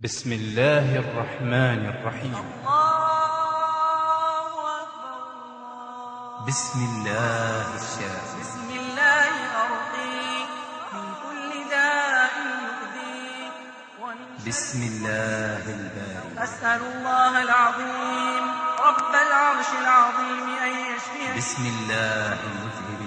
بسم الله الرحمن الرحيم. الله أكبر الله. بسم الله الشافي بسم الله أرقيك من كل داء يؤذيك ومن بسم الله الباري. أسأل الله العظيم رب العرش العظيم أن يشفيك بسم الله المذهب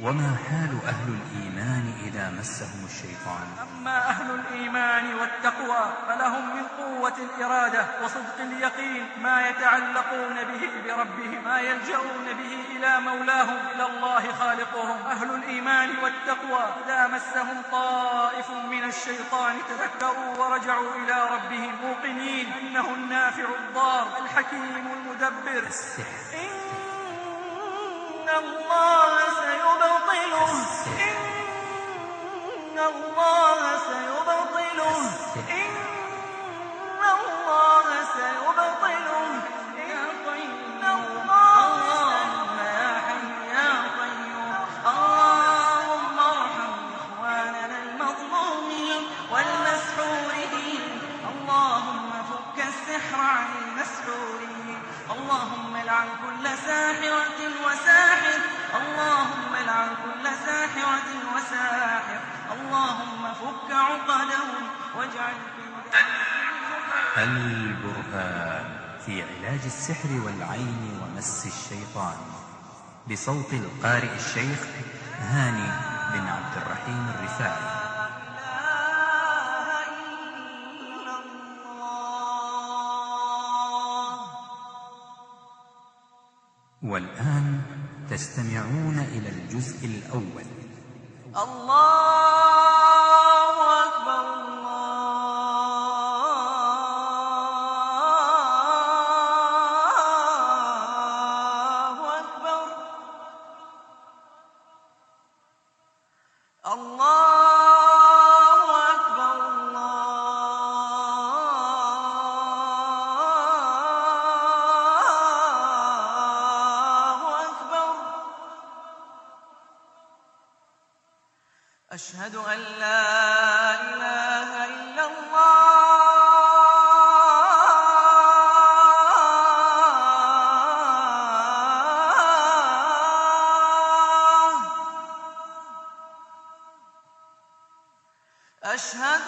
وما حال أهل الإيمان إذا مسهم الشيطان؟ أما أهل الإيمان والتقوى فلهم من قوة الإرادة وصدق اليقين ما يتعلقون به بربهم ما يلجؤون به إلى مولاهم إلى الله خالقهم. أهل الإيمان والتقوى إذا مسهم طائف من الشيطان تذكروا ورجعوا إلى ربهم موقنين. أنه النافع الضار الحكيم المدبر. السحر. إن الله سيبطله إن الله سيبطله البرهان في علاج السحر والعين ومس الشيطان. بصوت القارئ الشيخ هاني بن عبد الرحيم الرفاعي. والآن تستمعون إلى الجزء الأول. الله أشهد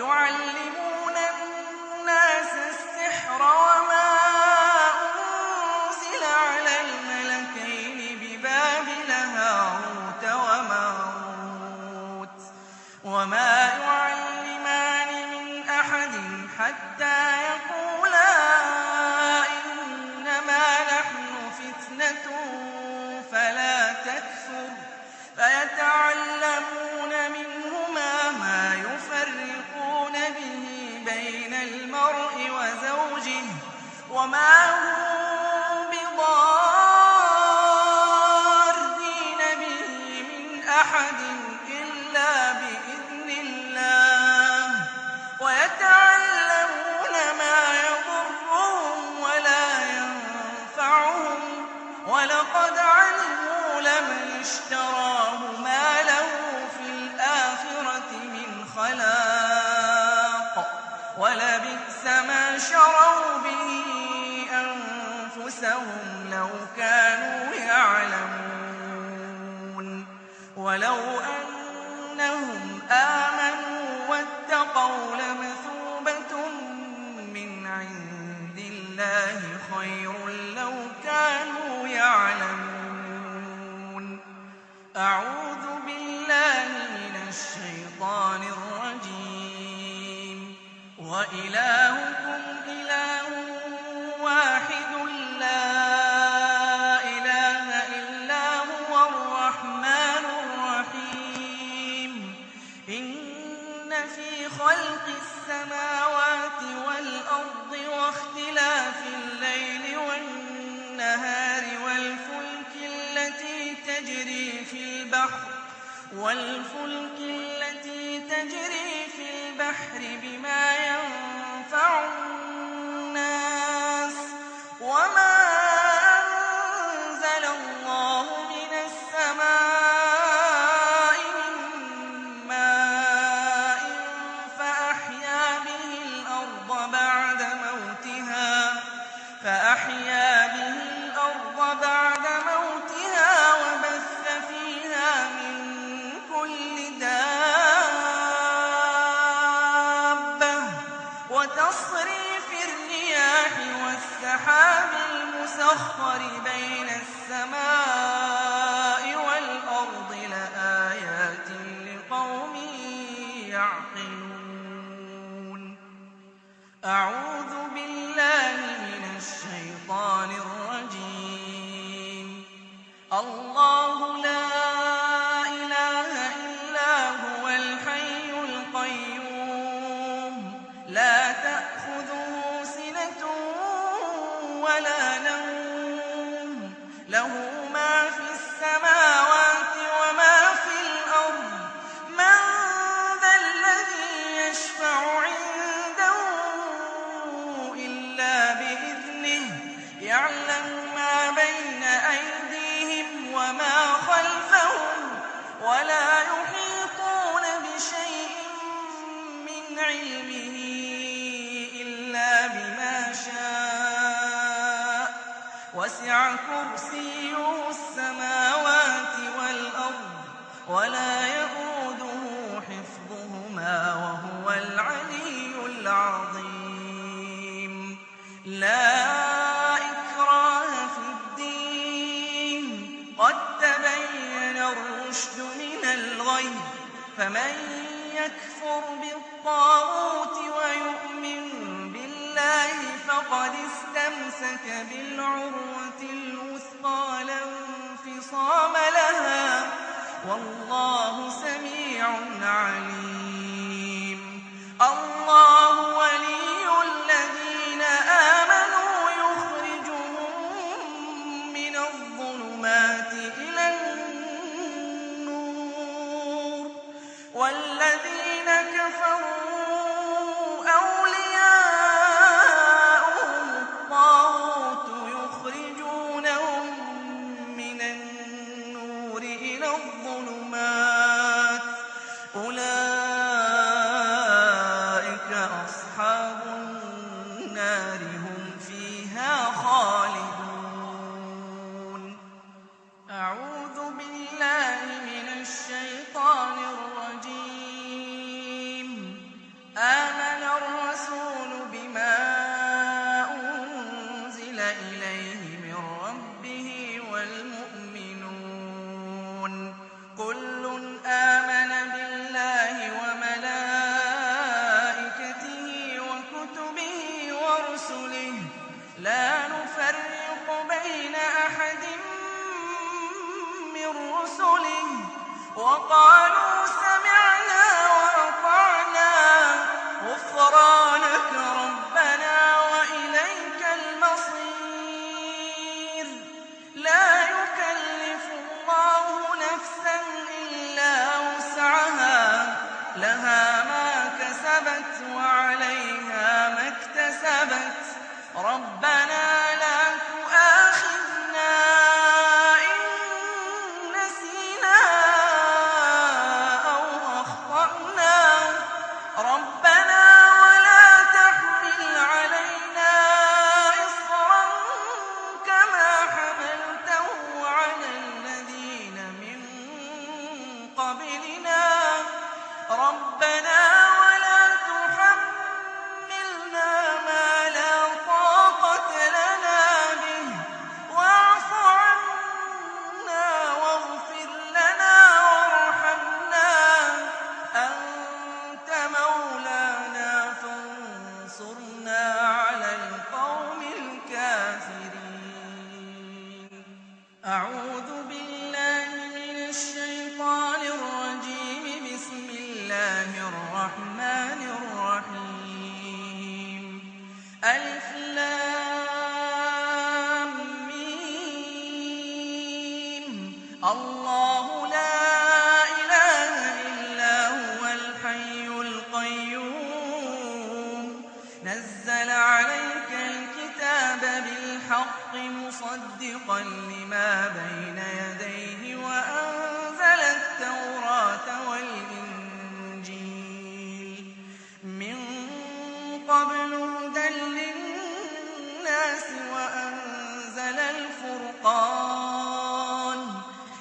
يعلمون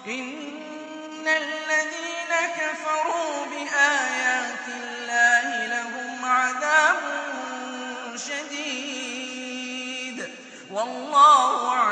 إن الذين كفروا بآيات الله لهم عذاب شديد. والله عزيز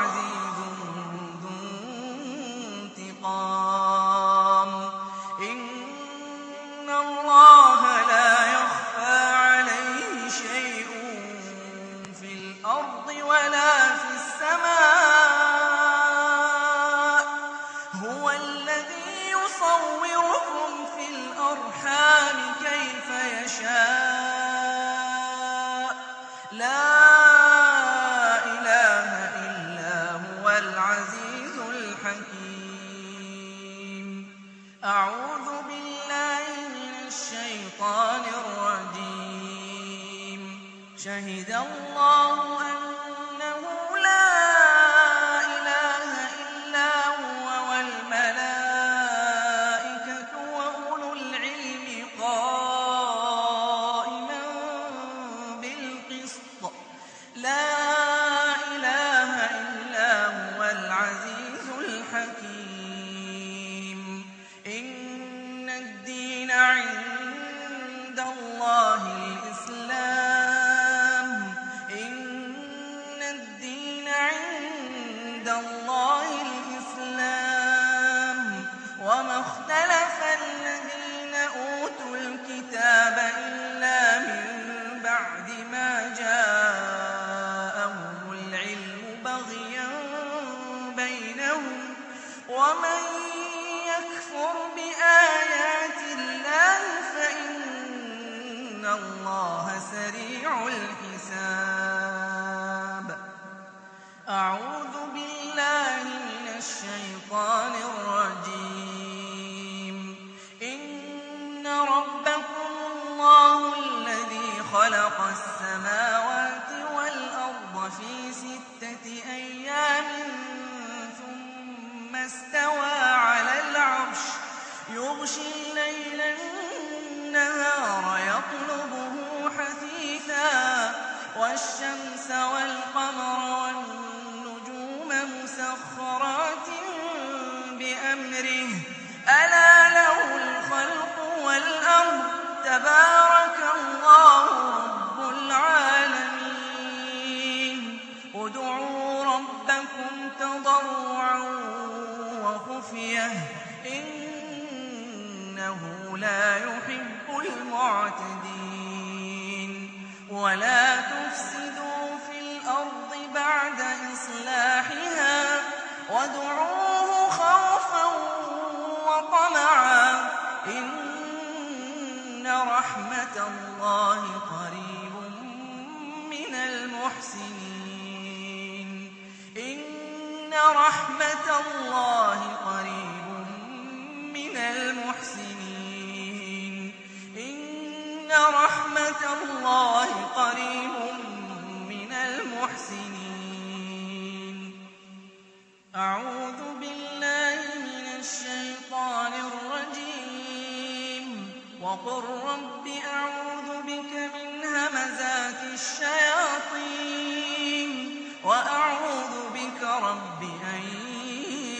رب أن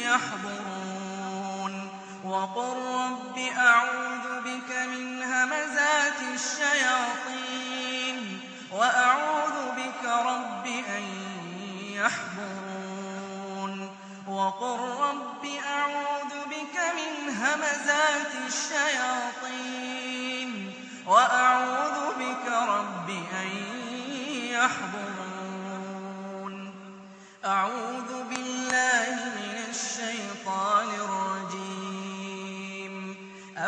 يحضرون وقل رب أعوذ بك من همزات الشياطين وأعوذ بك رب أن يحضرون وقل رب أعوذ بك من همزات الشياطين وأعوذ بك رب أن يحضرون أعوذ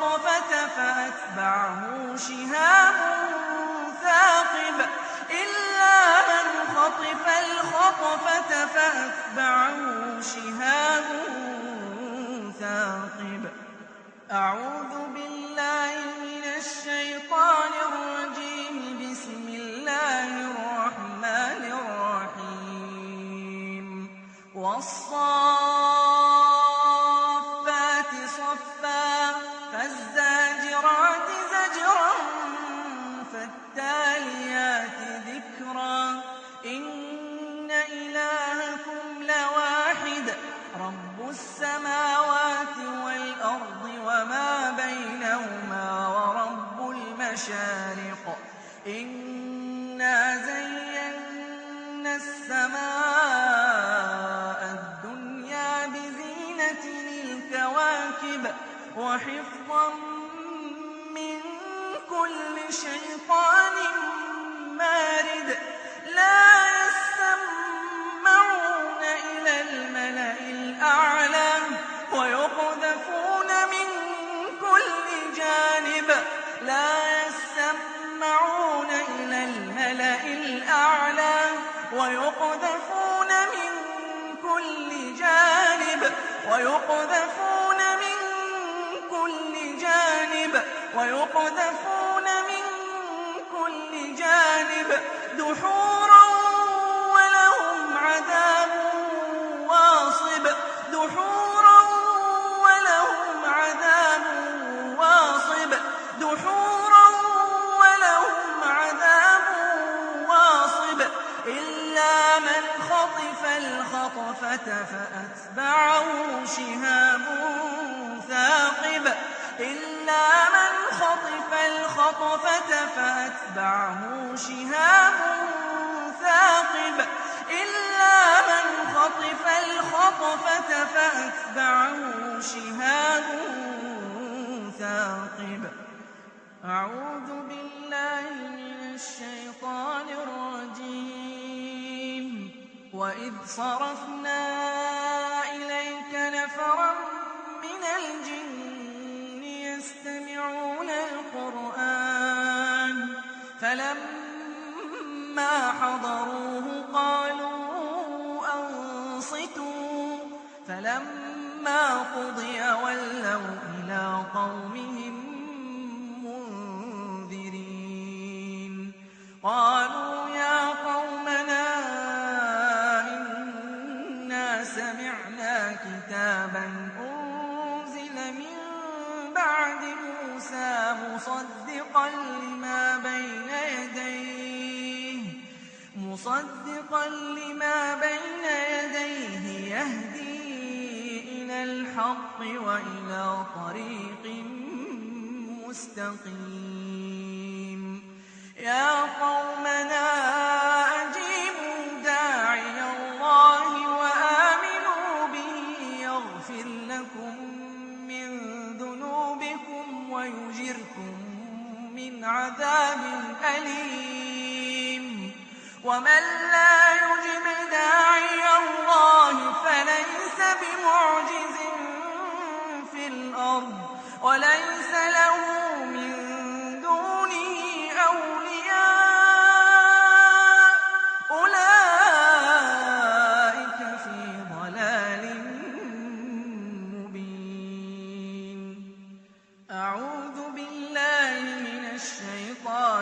الرقبة فأتبعه شهاب ثاقب. إلا من خطف الخطفة فأتبعه شهاب ثاقب. أعوذ بالله من الشيطان الرجيم. بسم الله الرحمن الرحيم. والصلاة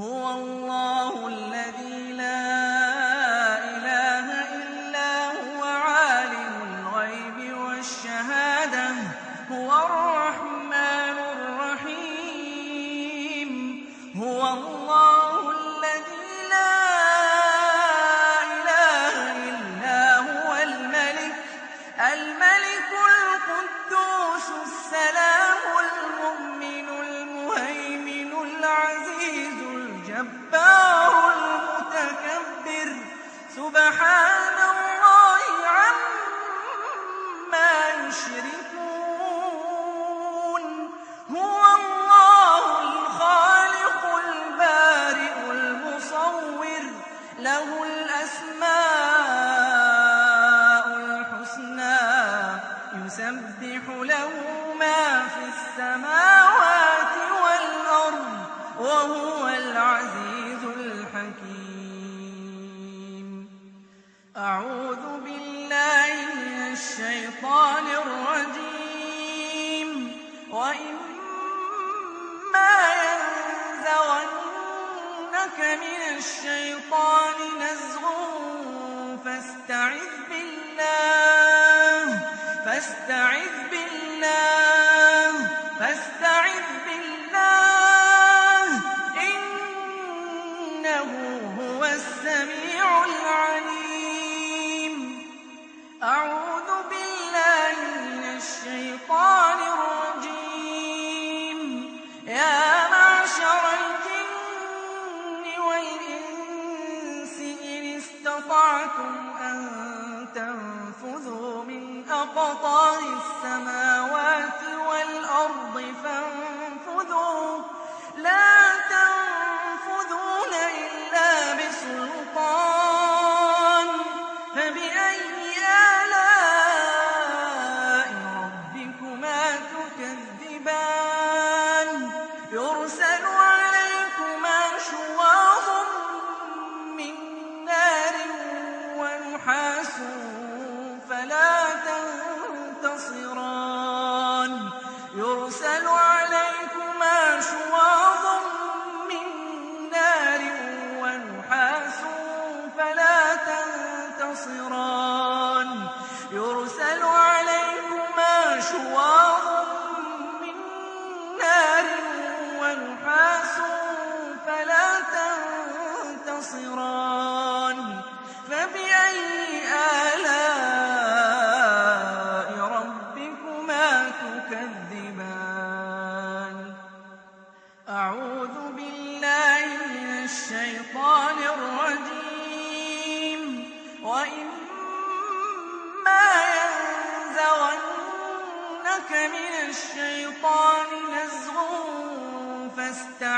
هو الله الذي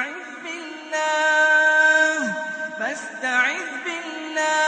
فاستعذ بالله فاستعذ بالله.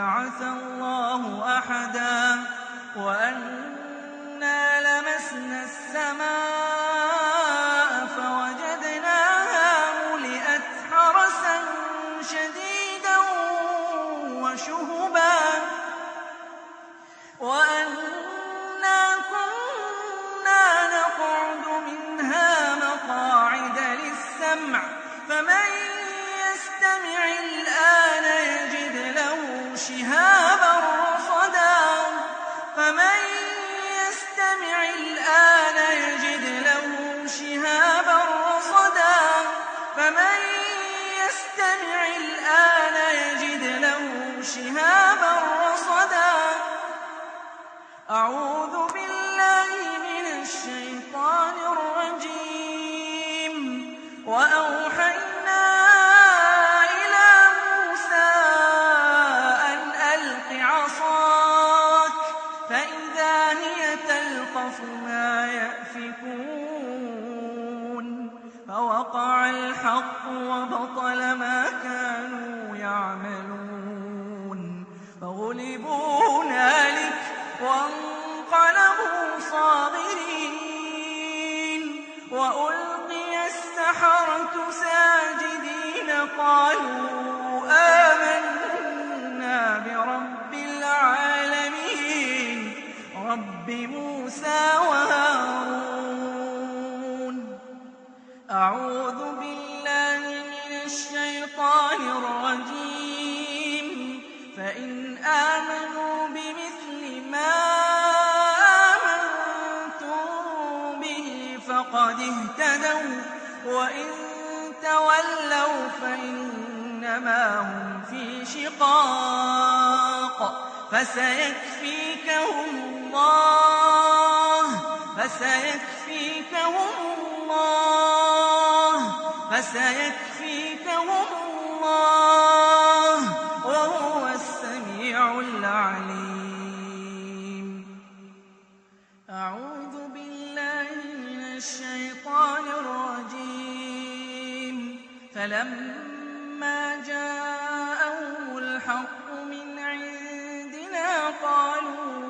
فَبَعَثَ اللَّهُ أَحَدًا وَأَنَّا لَمَسْنَا السَّمَاءَ أعوذ رب موسى وهارون. أعوذ بالله من الشيطان الرجيم. فإن آمنوا بمثل ما آمنتم به فقد اهتدوا وإن تولوا فإنما هم في شقاق. فسيكفيكهم الله فسيكفيكهم الله فسيكفيكهم الله وهو السميع العليم. أعوذ بالله من الشيطان الرجيم. فلما جاءهم الحق من عندنا قالوا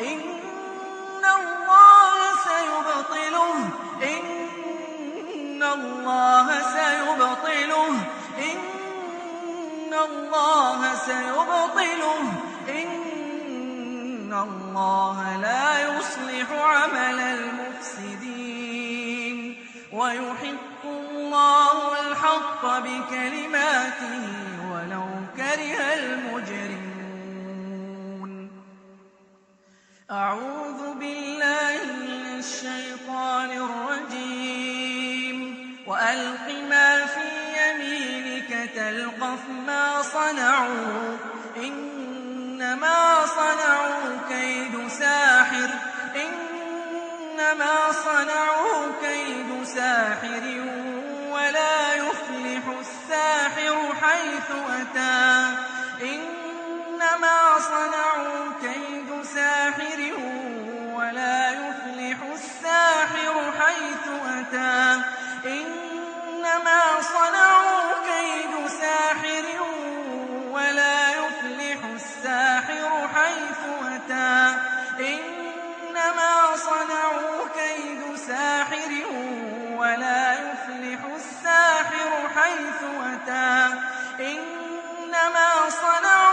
إن الله سيبطله. إن الله سيبطله. إن الله سيبطله. إن الله لا يصلح عمل المفسدين. الله الحق بكلماته ولو كره المجرمون. أعوذ بالله من الشيطان الرجيم. وألق ما في يمينك تلقف ما صنعوا. إنما صنعوا كيد ساحر. إنما صنعوا كيد ساحر ولا يفلح الساحر حيث أتى. إنما صنعوا كيد ساحر ولا يفلح الساحر حيث أتى. إنما صنعوا كيد ساحر ولا يفلح الساحر حيث أتى. إنما صنعوا كيد ساحر ولا يفلح الساحر حيث أتى. إنما صنعوا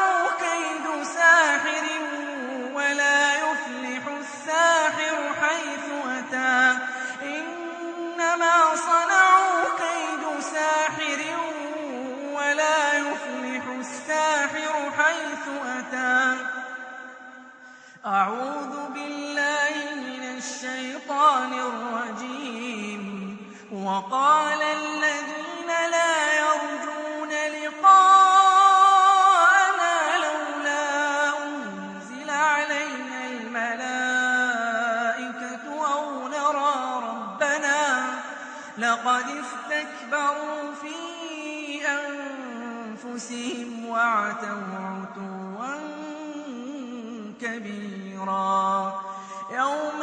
حيث أتى. أعوذ بالله من الشيطان الرجيم. وقال أعوذ أنفسهم وعتوا عتوا كبيرا. يوم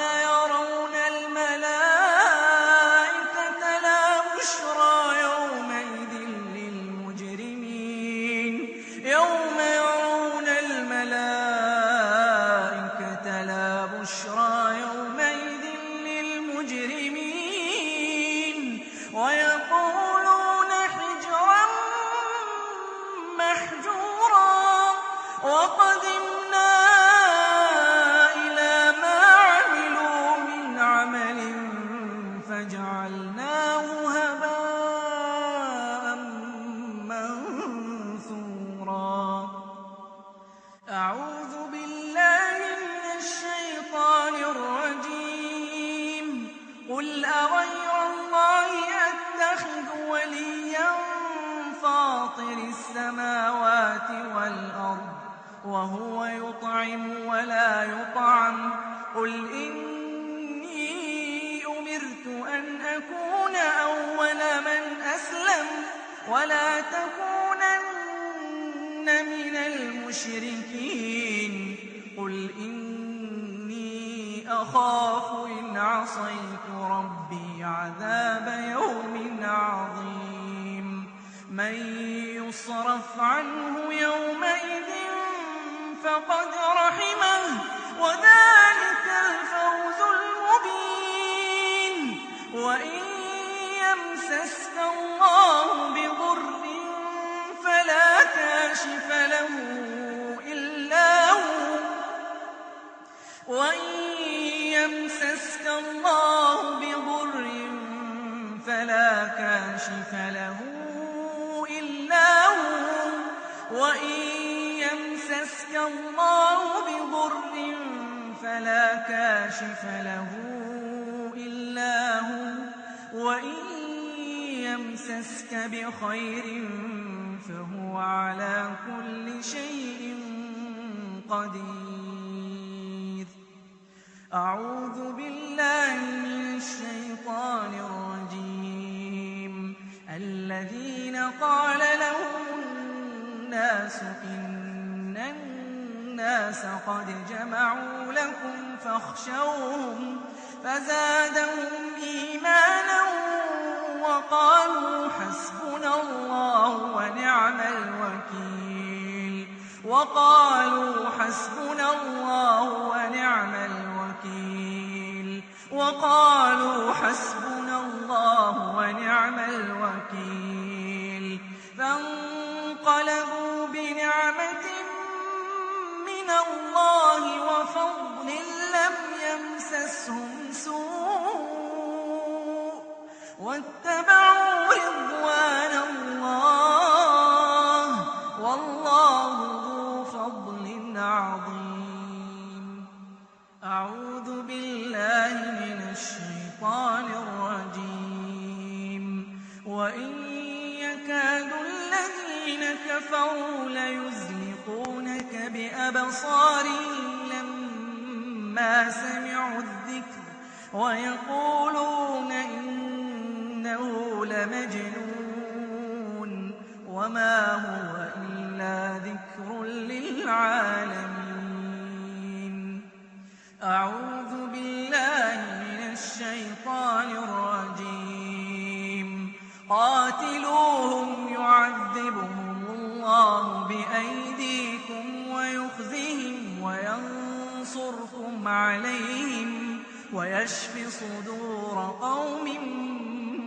عليهم ويشف صدور قوم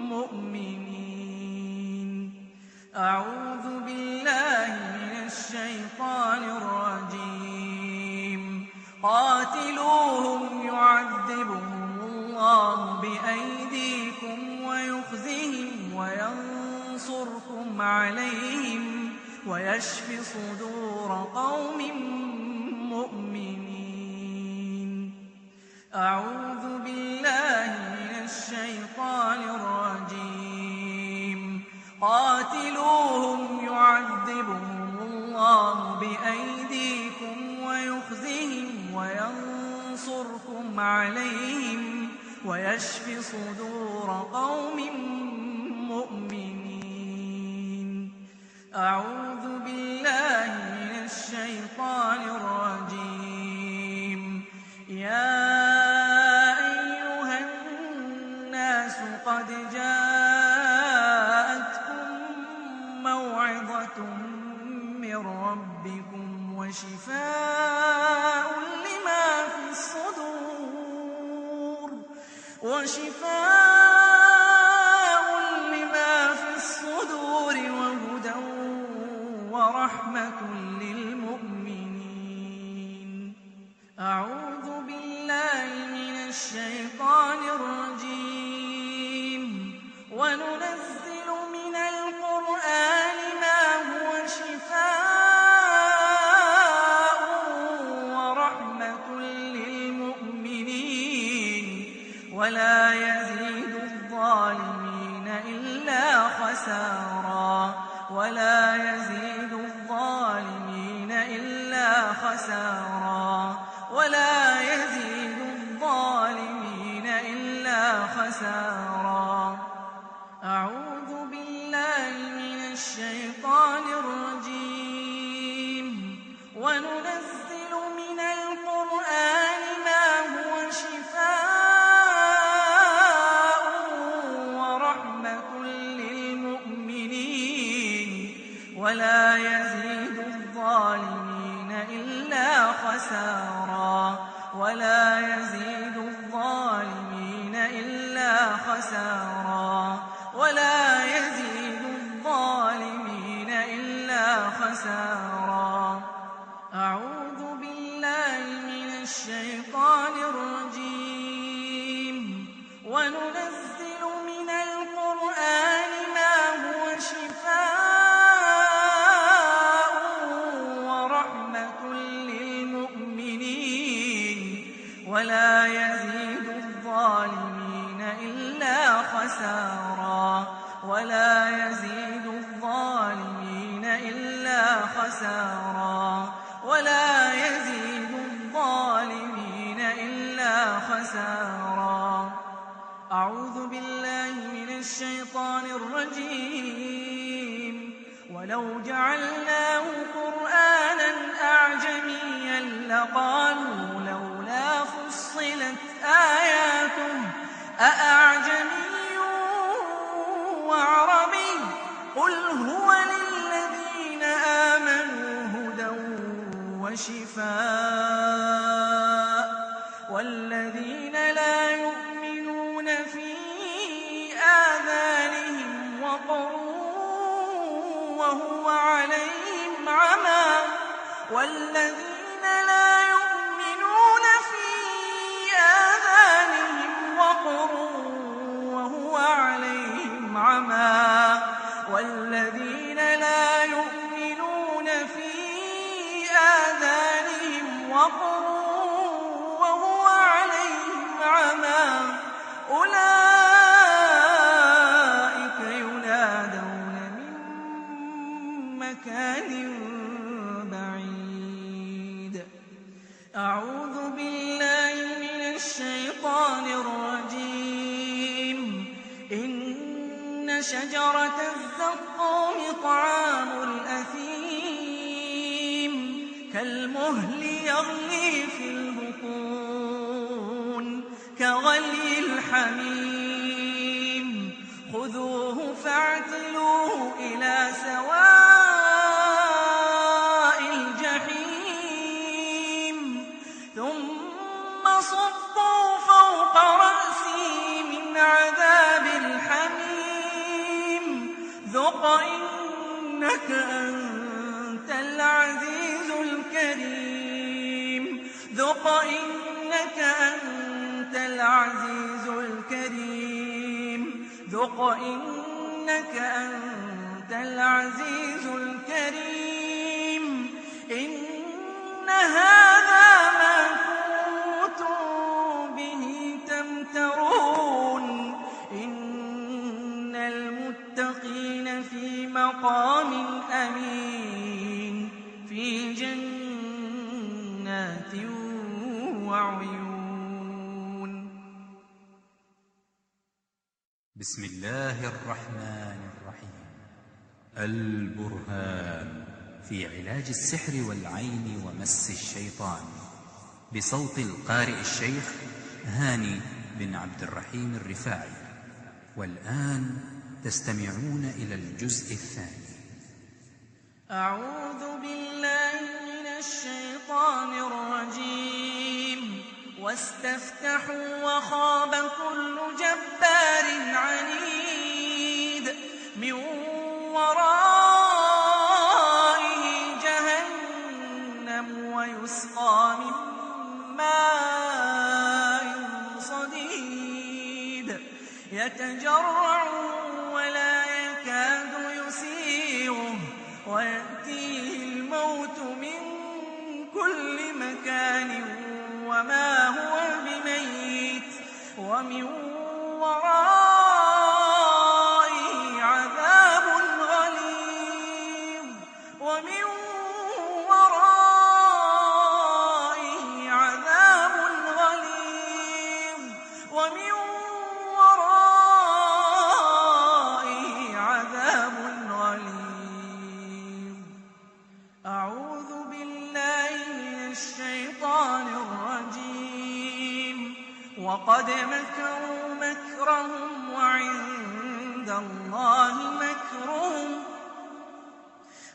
مؤمنين. أعوذ بالله من الشيطان الرجيم. قاتلوهم يعذبهم الله بأيديكم ويخزهم وينصركم عليهم ويشف صدور قوم مؤمنين يَشْفِ صدور قوم والذين السحر والعين ومس الشيطان. بصوت القارئ الشيخ هاني بن عبد الرحيم الرفاعي. والآن تستمعون إلى الجزء الثاني.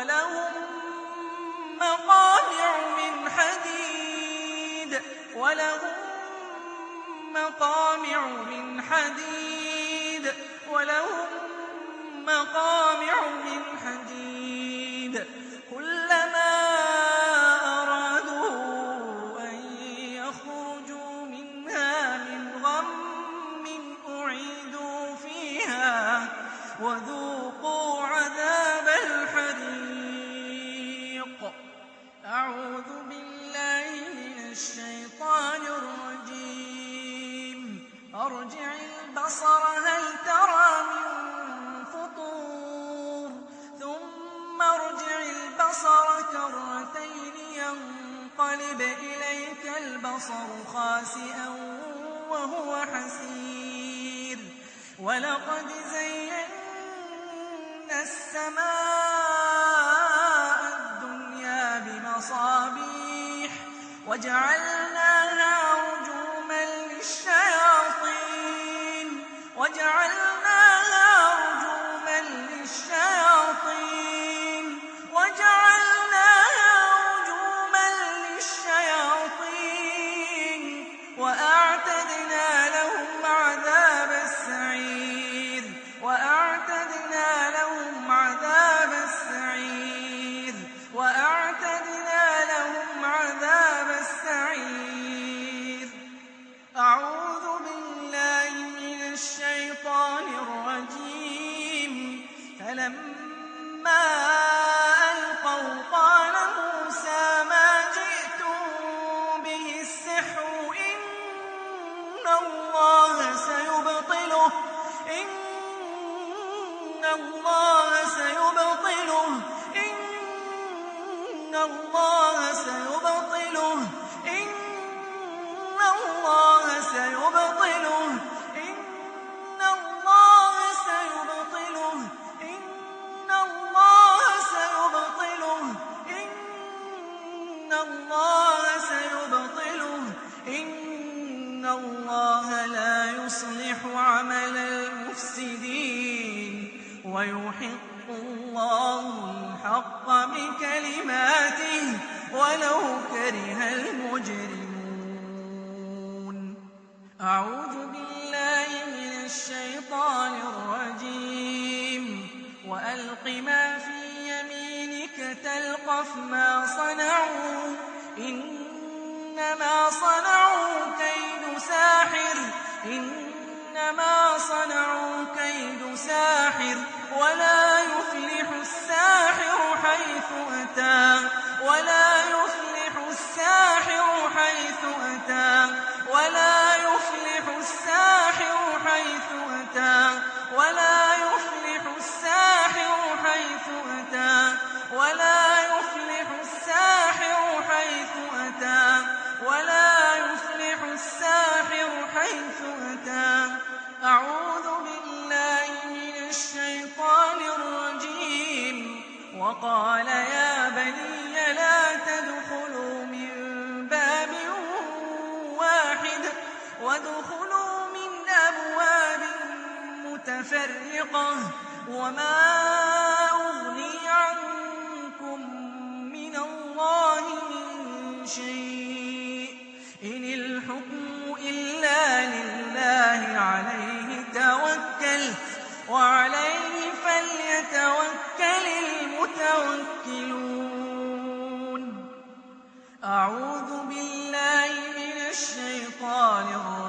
ولهم مقامع من حديد. ولهم مقامع من حديد. ولهم وجعلنا الفَرِيقَةِ وَمَا أُغْنِي عَنكُم مِّنَ اللَّهِ مِن شَيْءٍ ۖ إِنِ الْحُكْمُ إِلَّا لِلَّهِ ۖ عَلَيْهِ تَوَكَّلْتُ ۖ وَعَلَيْهِ فَلْيَتَوَكَّلِ الْمُتَوَكِّلُونَ أَعُوذُ بِاللَّهِ مِنَ الشَّيْطَانِ الرَّجِيمِ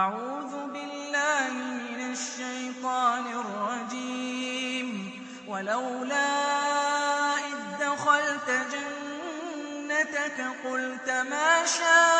أعوذ بالله من الشيطان الرجيم. ولولا إذ دخلت جنتك قلت ما شاء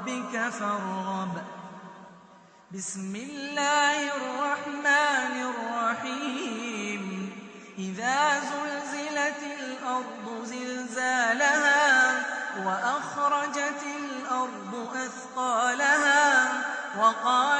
ربك فارغب. بسم الله الرحمن الرحيم. إذا زلزلت الأرض زلزالها وأخرجت الأرض أثقالها وقال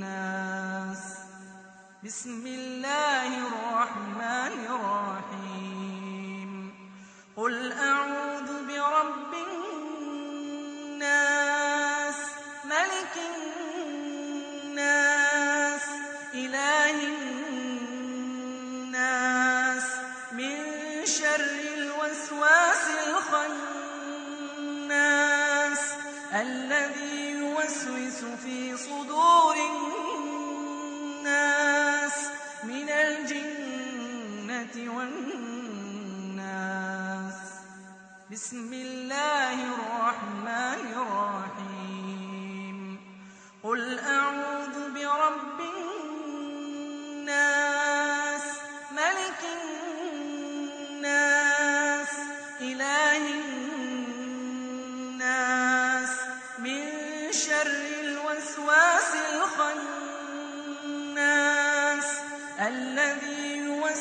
والناس بسم الله الرحمن الرحيم. قل أعوذ برب الناس يوسوس في صدور الناس من الجنة والناس. بسم الله الرحمن الرحيم. قل أعوذ برب الناس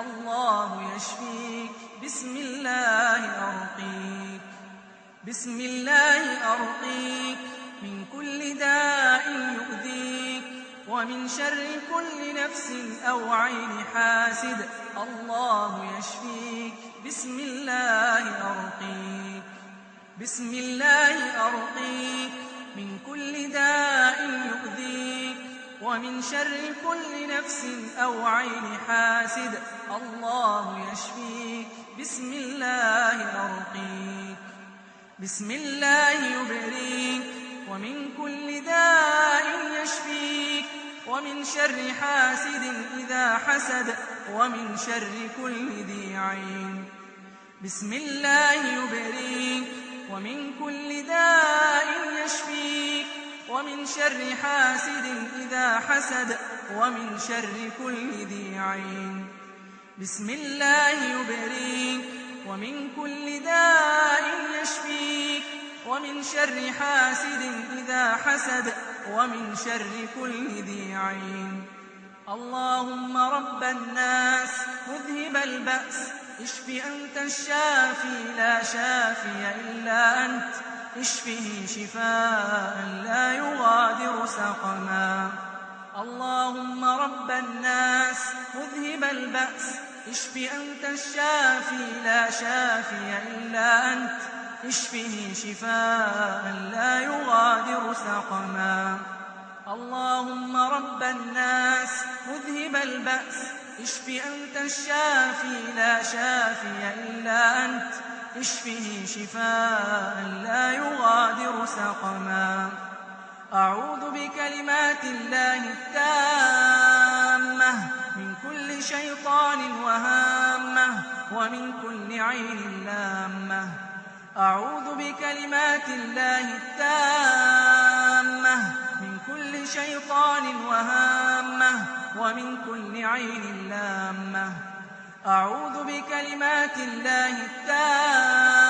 الله يشفيك. بسم الله أرقيك. بسم الله أرقيك. من كل داء يؤذيك. ومن شر كل نفس أو عين حاسد. الله يشفيك. بسم الله أرقيك. بسم الله أرقيك. من كل داء يؤذيك. ومن شر كل نفس أو عين حاسد. الله يشفيك بسم الله أرقيك بسم الله يبريك. ومن كل داء يشفيك. ومن شر حاسد إذا حسد. ومن شر كل ذي عين. بسم الله يبريك. ومن كل داء يشفيك. ومن شر حاسد إذا حسد ومن شر كل ذي عين. بسم الله يبريك ومن كل داء يشفيك. ومن شر حاسد إذا حسد ومن شر كل ذي عين. اللهم رب الناس مذهب البأس. اشف أنت الشافي لا شافي إلا أنت. اشفه شفاء لا يغادر سقما. اللهم رب الناس مذهب البأس. اشف أنت الشافي لا شافي إلا أنت. اشفه شفاء لا يغادر سقما. اللهم رب الناس مذهب البأس. اشف أنت الشافي لا شافي إلا أنت. اشفه شفاء لا يغادر سقما. أعوذ بكلمات الله التامة من كل شيطان وهامة ومن كل عين لامة. أعوذ بكلمات الله التامة من كل شيطان وهامة ومن كل عين لامة. أعوذ بكلمات الله التامة.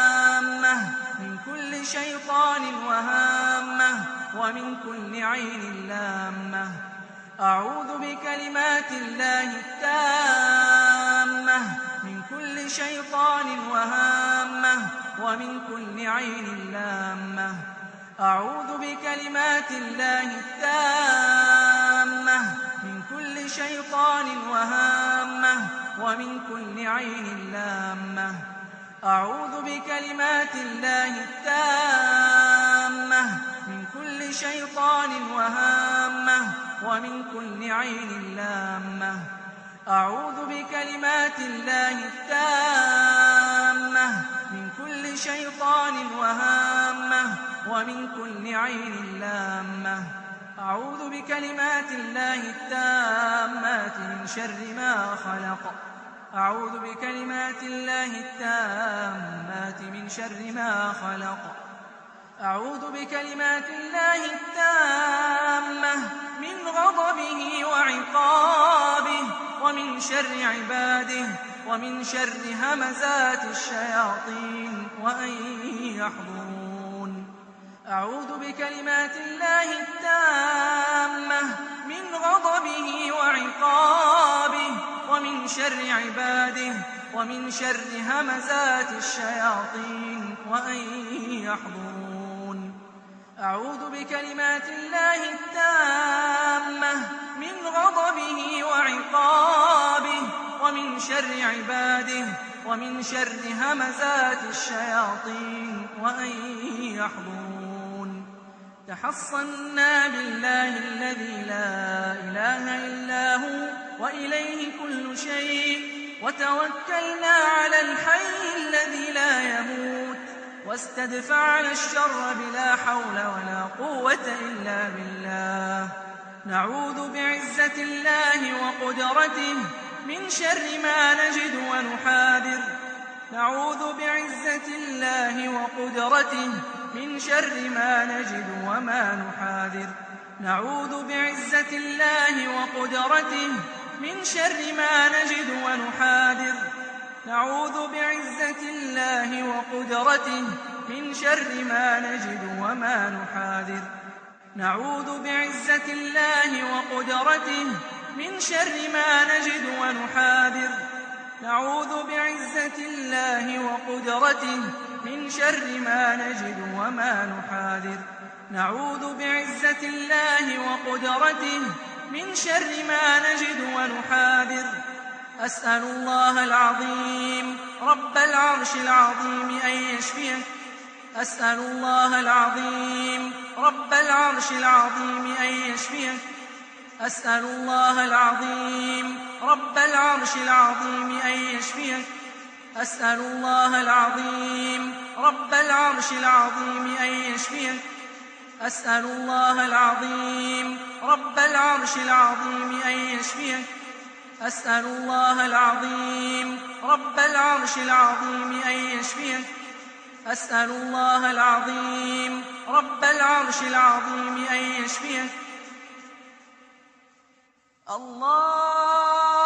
من كل شيطان وهامة ومن كل عين لامة. أعوذ بكلمات الله التامة. من كل شيطان وهامة ومن كل عين لامة. أعوذ بكلمات الله التامة. من كل شيطان وهامة ومن كل عين لامة. أعوذ بكلمات الله التامة. من كل شيطان وهامة. ومن كل عين لامة. أعوذ بكلمات الله التامة. من كل شيطان وهامة. ومن كل عين لامة. أعوذ بكلمات الله التامات من شر ما خلق. أعوذ بكلمات الله التامات من شر ما خلق. أعوذ بكلمات الله التامة من غضبه وعقابه ومن شر عباده ومن شر همزات الشياطين وأن يحضرون. أعوذ بكلمات الله التامة من غضبه وعقابه شر عباده ومن شر همزات الشياطين وأن يحضرون. أعوذ بكلمات الله التامة من غضبه وعقابه ومن شر عباده ومن شر همزات الشياطين وأن يحضرون. تحصنا بالله الذي لا إله إلا هو وإليه كل شيء وتوكلنا على الحي الذي لا يموت واستدفعنا الشر بلا حول ولا قوة إلا بالله. نعوذ بعزة الله وقدرته من شر ما نجد ونحاذر. نعوذ بعزة الله وقدرته من شر ما نجد وما نحاذر. نعوذ بعزة الله وقدرته من شر ما نجد ونحاذر. نعوذ بعزة الله وقدرته من شر ما نجد وما نحاذر. نعوذ بعزة الله وقدرته من شر ما نجد ونحاذر. نعوذ بعزة الله وقدرته من شر ما نجد وما نحاذر. نعوذ بعزة الله وقدرته من شر ما نجد ونحاذر. أسأل الله العظيم رب العرش العظيم أن يشفيك. أسأل الله العظيم رب العرش العظيم أن يشفيك. أسأل الله العظيم رب العرش العظيم أن يشفيك. أسأل الله العظيم رب العرش العظيم أن يشفيك أسأل الله العظيم رب العرش العظيم أن يشفيك أسأل الله العظيم رب العرش العظيم أن يشفيك أسأل الله العظيم رب العرش العظيم أن يشفيك الله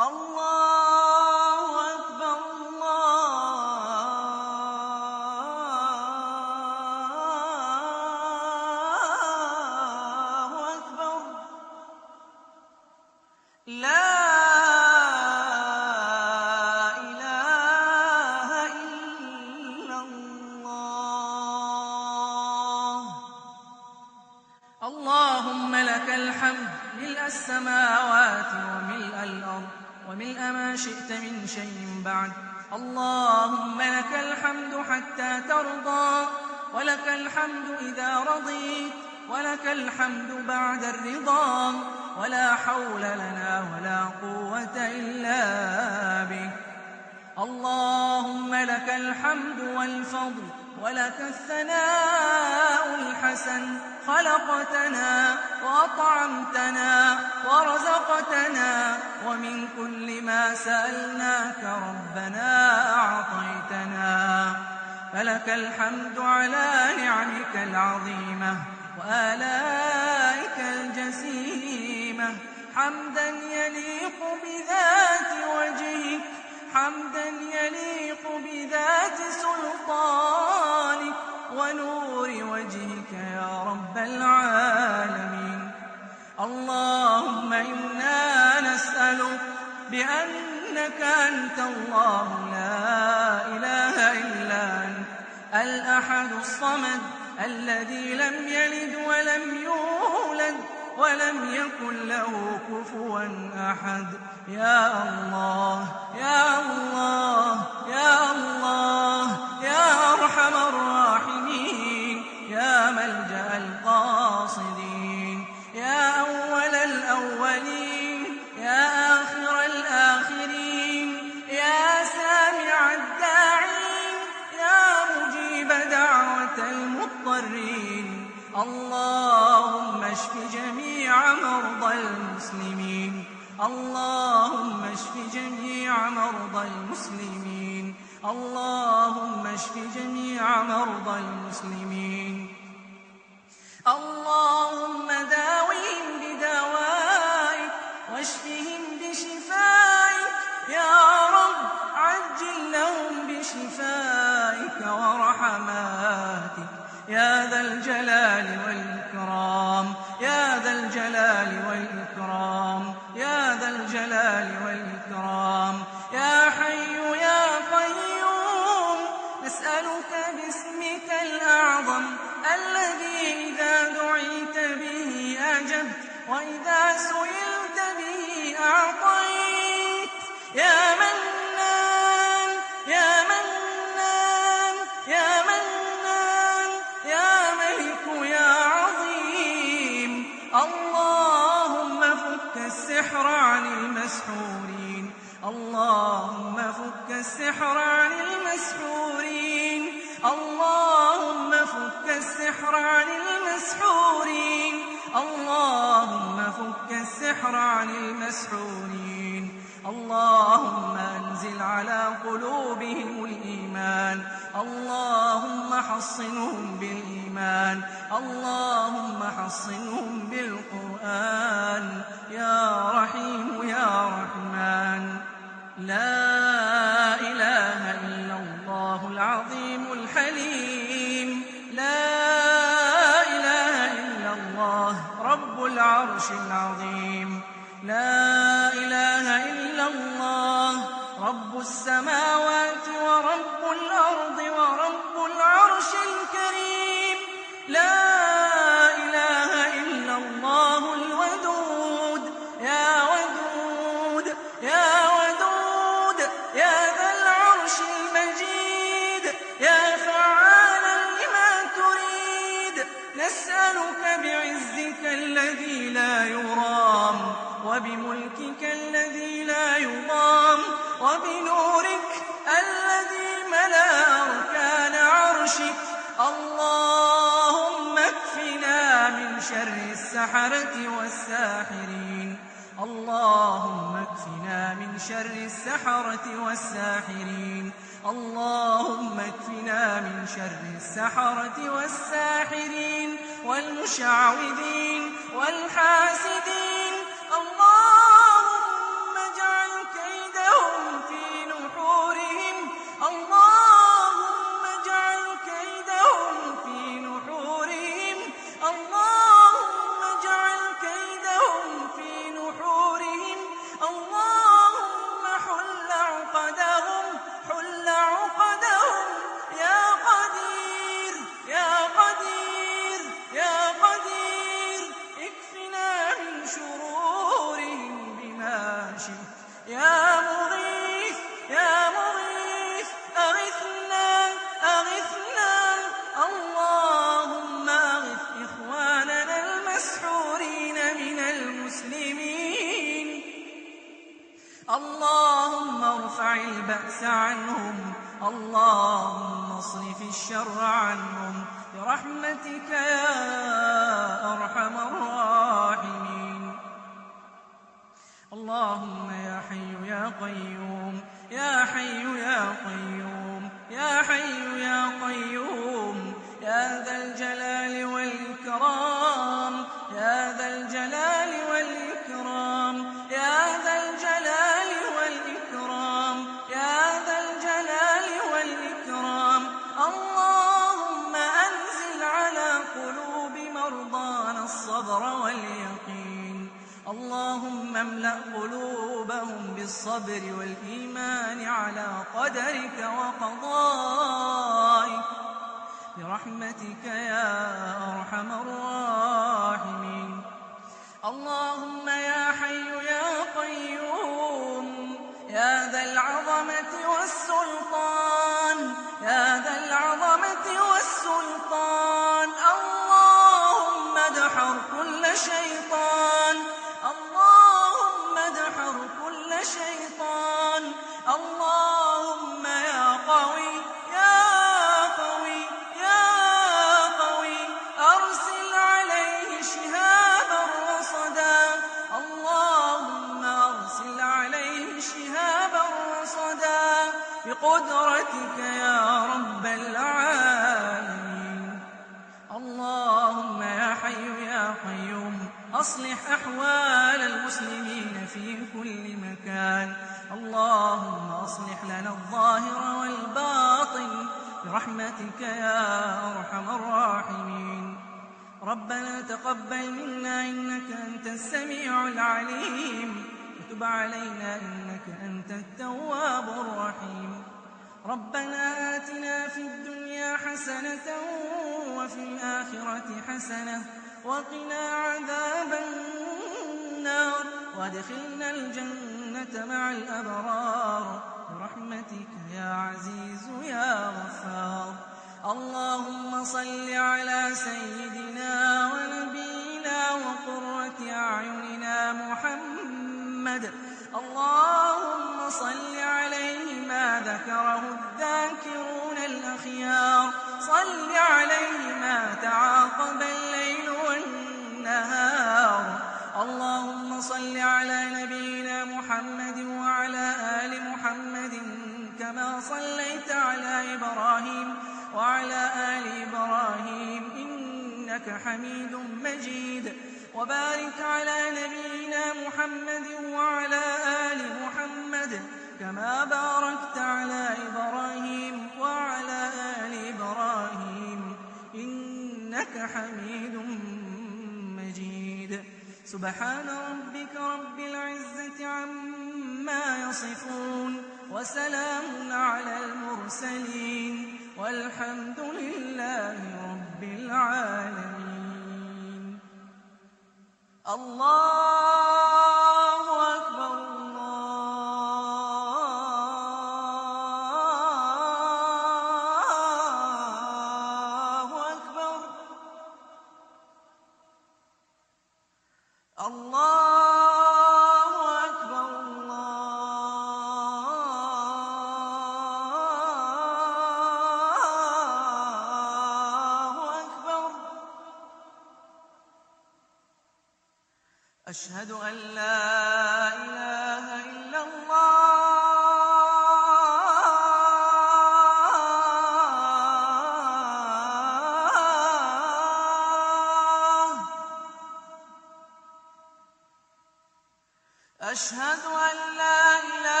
أشهد أن لا إله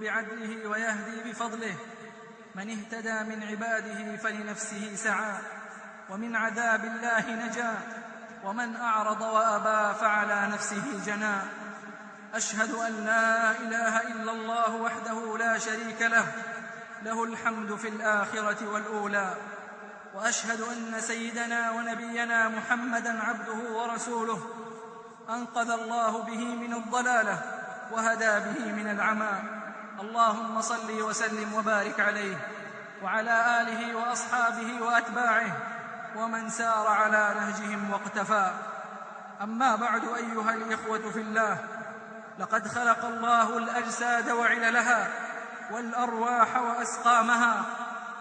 بعدله ويهدي بفضله. من اهتدى من عباده فلنفسه سعى. ومن عذاب الله نجا ومن أعرض وأبى فعلى نفسه جنى. أشهد أن لا إله إلا الله وحده لا شريك له. له الحمد في الآخرة والأولى. وأشهد أن سيدنا ونبينا محمدا عبده ورسوله. أنقذ الله به من الضلالة وهدى به من العمى. اللهم صل وسلم وبارك عليه وعلى آله وأصحابه وأتباعه ومن سار على نهجهم واقتفى. أما بعد أيها الإخوة في الله لقد خلق الله الأجساد وعللها والأرواح وأسقامها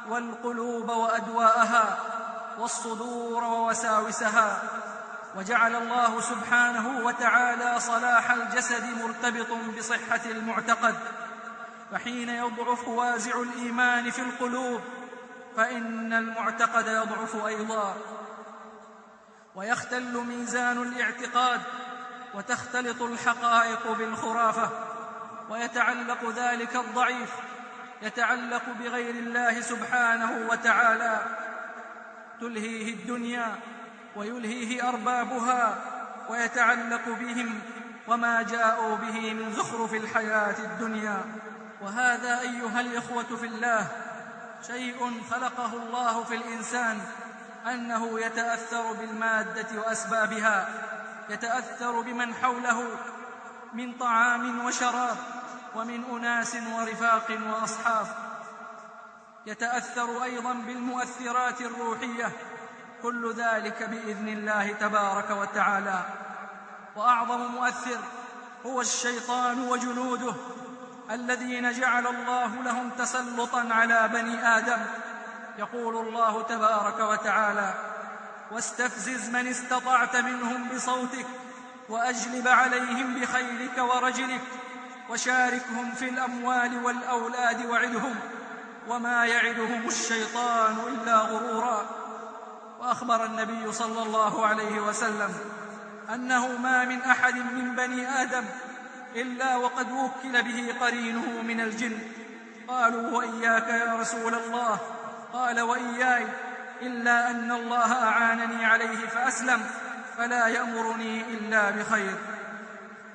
والقلوب وأدواءها والصدور ووساوسها وجعل الله سبحانه وتعالى صلاح الجسد مرتبط بصحة المعتقد. فحين يضعف وازع الإيمان في القلوب فإن المعتقد يضعف أيضا. ويختل ميزان الاعتقاد وتختلط الحقائق بالخرافة ويتعلق ذلك الضعيف يتعلق بغير الله سبحانه وتعالى. تلهيه الدنيا ويلهيه أربابها ويتعلق بهم وما جاءوا به من زخرف الحياة الدنيا. وهذا أيها الإخوة في الله شيء خلقه الله في الإنسان أنه يتأثر بالمادة وأسبابها يتأثر بمن حوله من طعام وشراب ومن أناس ورفاق وأصحاب. يتأثر أيضا بالمؤثرات الروحية كل ذلك بإذن الله تبارك وتعالى. وأعظم مؤثر هو الشيطان وجنوده الذين جعل الله لهم تسلطا على بني آدم. يقول الله تبارك وتعالى واستفزز من استطعت منهم بصوتك وأجلب عليهم بخيلك ورجلك وشاركهم في الأموال والأولاد وعدهم وما يعدهم الشيطان إلا غرورا. وأخبر النبي صلى الله عليه وسلم أنه ما من أحد من بني آدم إلا وقد وكل به قرينه من الجن. قالوا وإياك يا رسول الله. قال وإياي. إلا أن الله أعانني عليه فأسلم. فلا يأمرني إلا بخير.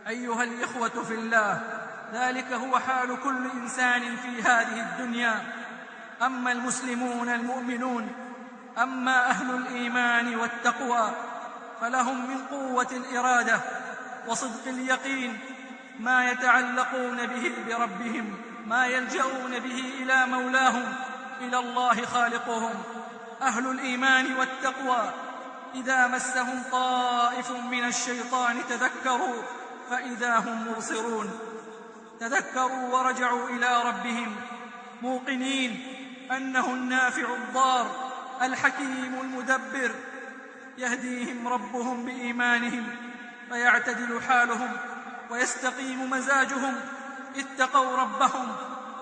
أيها الإخوة في الله ذلك هو حال كل إنسان في هذه الدنيا. أما المسلمون المؤمنون أما أهل الإيمان والتقوى فلهم من قوة الاراده وصدق اليقين ما يتعلقون به بربهم ما يلجؤون به إلى مولاهم إلى الله خالقهم. أهل الإيمان والتقوى إذا مسهم طائف من الشيطان تذكروا فإذا هم مبصرون. تذكروا ورجعوا إلى ربهم موقنين أنه النافع الضار الحكيم المدبر. يهديهم ربهم بإيمانهم فيعتدل حالهم. ويستقيم مزاجهم. اتقوا ربهم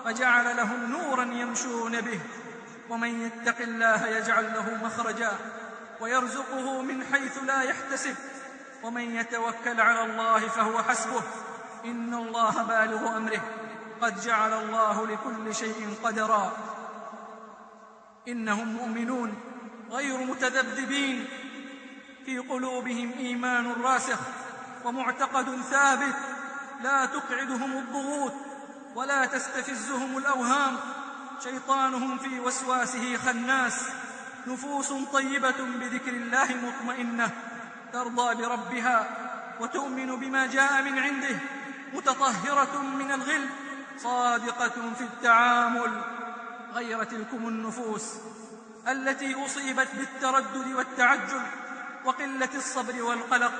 فجعل لهم نورا يمشون به. ومن يتق الله يجعل له مخرجا ويرزقه من حيث لا يحتسب. ومن يتوكل على الله فهو حسبه. إن الله بالغ أمره. قد جعل الله لكل شيء قدرا. إنهم مؤمنون غير متذبذبين. في قلوبهم إيمان راسخ. ومعتقد ثابت لا تقعدهم الضغوط ولا تستفزهم الأوهام. شيطانهم في وسواسه خناس نفوس طيبة بذكر الله مطمئنة. ترضى بربها وتؤمن بما جاء من عنده. متطهرة من الغل صادقة في التعامل. غير تلكم النفوس التي أصيبت بالتردد والتعجل وقلة الصبر والقلق.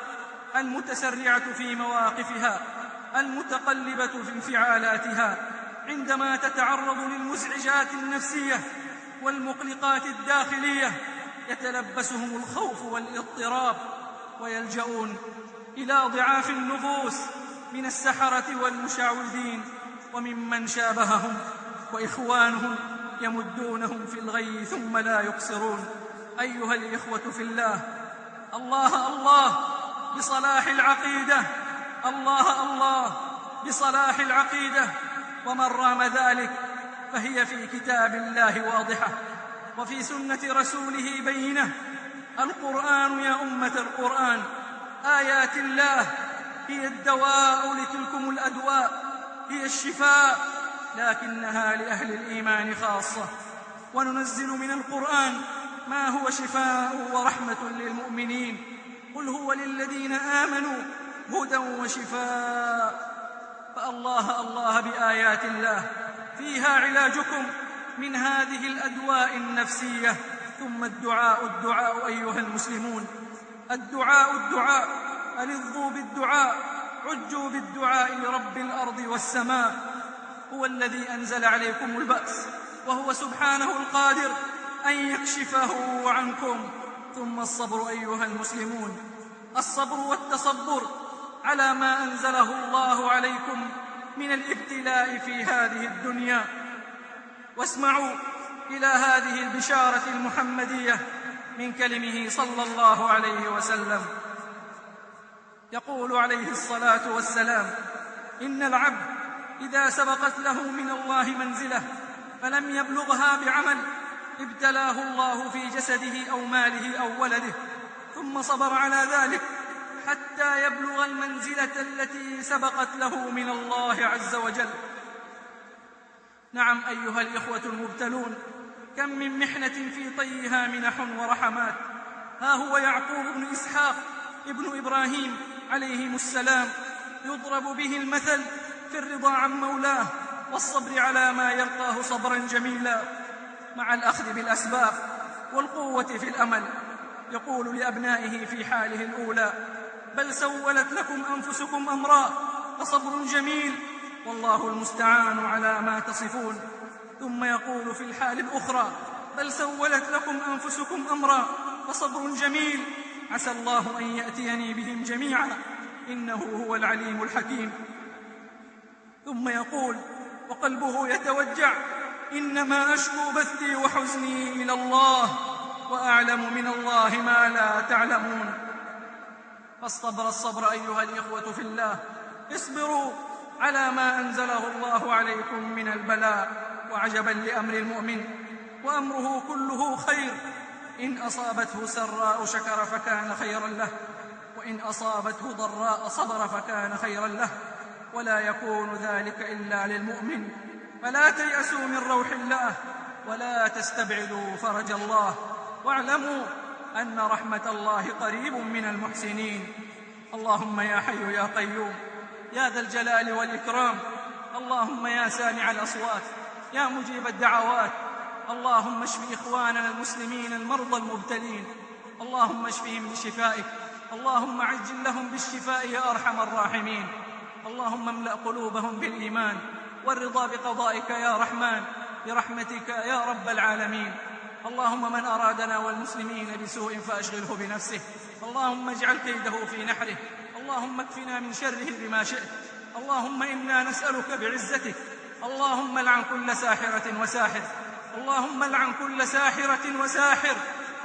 المتسرعة في مواقفها المتقلبة في انفعالاتها عندما تتعرض للمزعجات النفسية والمقلقات الداخلية يتلبسهم الخوف والاضطراب ويلجؤون إلى ضعاف النفوس من السحرة والمشعوذين وممن شابههم وإخوانهم يمدونهم في الغي ثم لا يقصرون. أيها الإخوة في الله الله الله بصلاح العقيدة. الله الله بصلاح العقيدة. ومن رام ذلك فهي في كتاب الله واضحة. وفي سنة رسوله بينة. القرآن يا أمة القرآن آيات الله هي الدواء لتلكم الأدواء هي الشفاء لكنها لأهل الإيمان خاصة. وننزل من القرآن ما هو شفاء ورحمة للمؤمنين. قل هو للذين آمنوا هدى وشفاء. فالله الله بآيات الله. فيها علاجكم من هذه الأدواء النفسية. ثم الدعاء الدعاء أيها المسلمون. الدعاء الدعاء. ألظوا بالدعاء. عجوا بالدعاء لرب الأرض والسماء. هو الذي أنزل عليكم البأس. وهو سبحانه القادر أن يكشفه عنكم. ثم الصبر أيها المسلمون؟ الصبر والتصبر على ما أنزله الله عليكم من الابتلاء في هذه الدنيا. واسمعوا إلى هذه البشارة المحمدية من كلمه صلى الله عليه وسلم. يقول عليه الصلاة والسلام إن العبد إذا سبقت له من الله منزلة فلم يبلغها بعمل ابتلاه الله في جسده أو ماله أو ولده ثم صبر على ذلك حتى يبلغ المنزلة التي سبقت له من الله عز وجل. نعم أيها الإخوة المبتلون كم من محنة في طيها منح ورحمات. ها هو يعقوب بن إسحاق ابن إبراهيم عليهم السلام يضرب به المثل في الرضا عن مولاه والصبر على ما يلقاه صبرا جميلا. مع الأخذ بالأسباب والقوة في الأمل. يقول لأبنائه في حاله الأولى بل سولت لكم أنفسكم أمرا فصبر جميل والله المستعان على ما تصفون. ثم يقول في الحال الأخرى بل سولت لكم أنفسكم أمرا فصبر جميل عسى الله أن يأتيني بهم جميعا إنه هو العليم الحكيم. ثم يقول وقلبه يتوجع إنما أشكو بثي وحزني إلى الله وأعلم من الله ما لا تعلمون فالصبر الصبر أيها الإخوة في الله اصبروا على ما أنزله الله عليكم من البلاء وعجبا لأمر المؤمن وأمره كله خير إن أصابته سراء شكر فكان خيرا له وإن أصابته ضراء صبر فكان خيرا له ولا يكون ذلك إلا للمؤمن فلا تيأسوا من روح الله ولا تستبعدوا فرج الله. واعلموا أن رحمة الله قريب من المحسنين. اللهم يا حي يا قيوم يا ذا الجلال والإكرام. اللهم يا سامع الأصوات يا مجيب الدعوات. اللهم اشف إخواننا المسلمين المرضى المبتلين. اللهم اشفهم بشفائك. اللهم عجل لهم بالشفاء يا أرحم الراحمين. اللهم املأ قلوبهم بالإيمان. والرضا بقضائك يا رحمن برحمتك يا رب العالمين. اللهم من أرادنا والمسلمين بسوء فأشغله بنفسه. اللهم اجعل كيده في نحره. اللهم اكفنا من شره بما شئت. اللهم إنا نسألك بعزتك. اللهم لعن كل ساحرة وساحر. اللهم لعن كل ساحرة وساحر.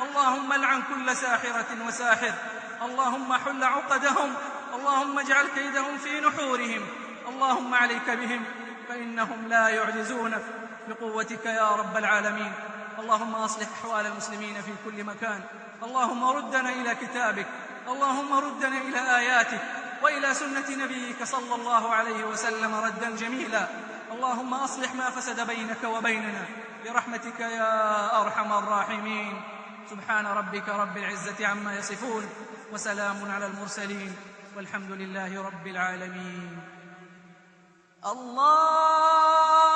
اللهم لعن كل ساحرة وساحر. اللهم حل عقدهم. اللهم اجعل كيدهم في نحورهم. اللهم عليك بهم. فإنهم لا يعجزونك بقوتك يا رب العالمين. اللهم أصلح أحوال المسلمين في كل مكان. اللهم ردنا إلى كتابك. اللهم ردنا إلى آياتك. وإلى سنة نبيك صلى الله عليه وسلم ردا جميلا. اللهم أصلح ما فسد بينك وبيننا. برحمتك يا أرحم الراحمين. سبحان ربك رب العزة عما يصفون. وسلام على المرسلين. والحمد لله رب العالمين. الله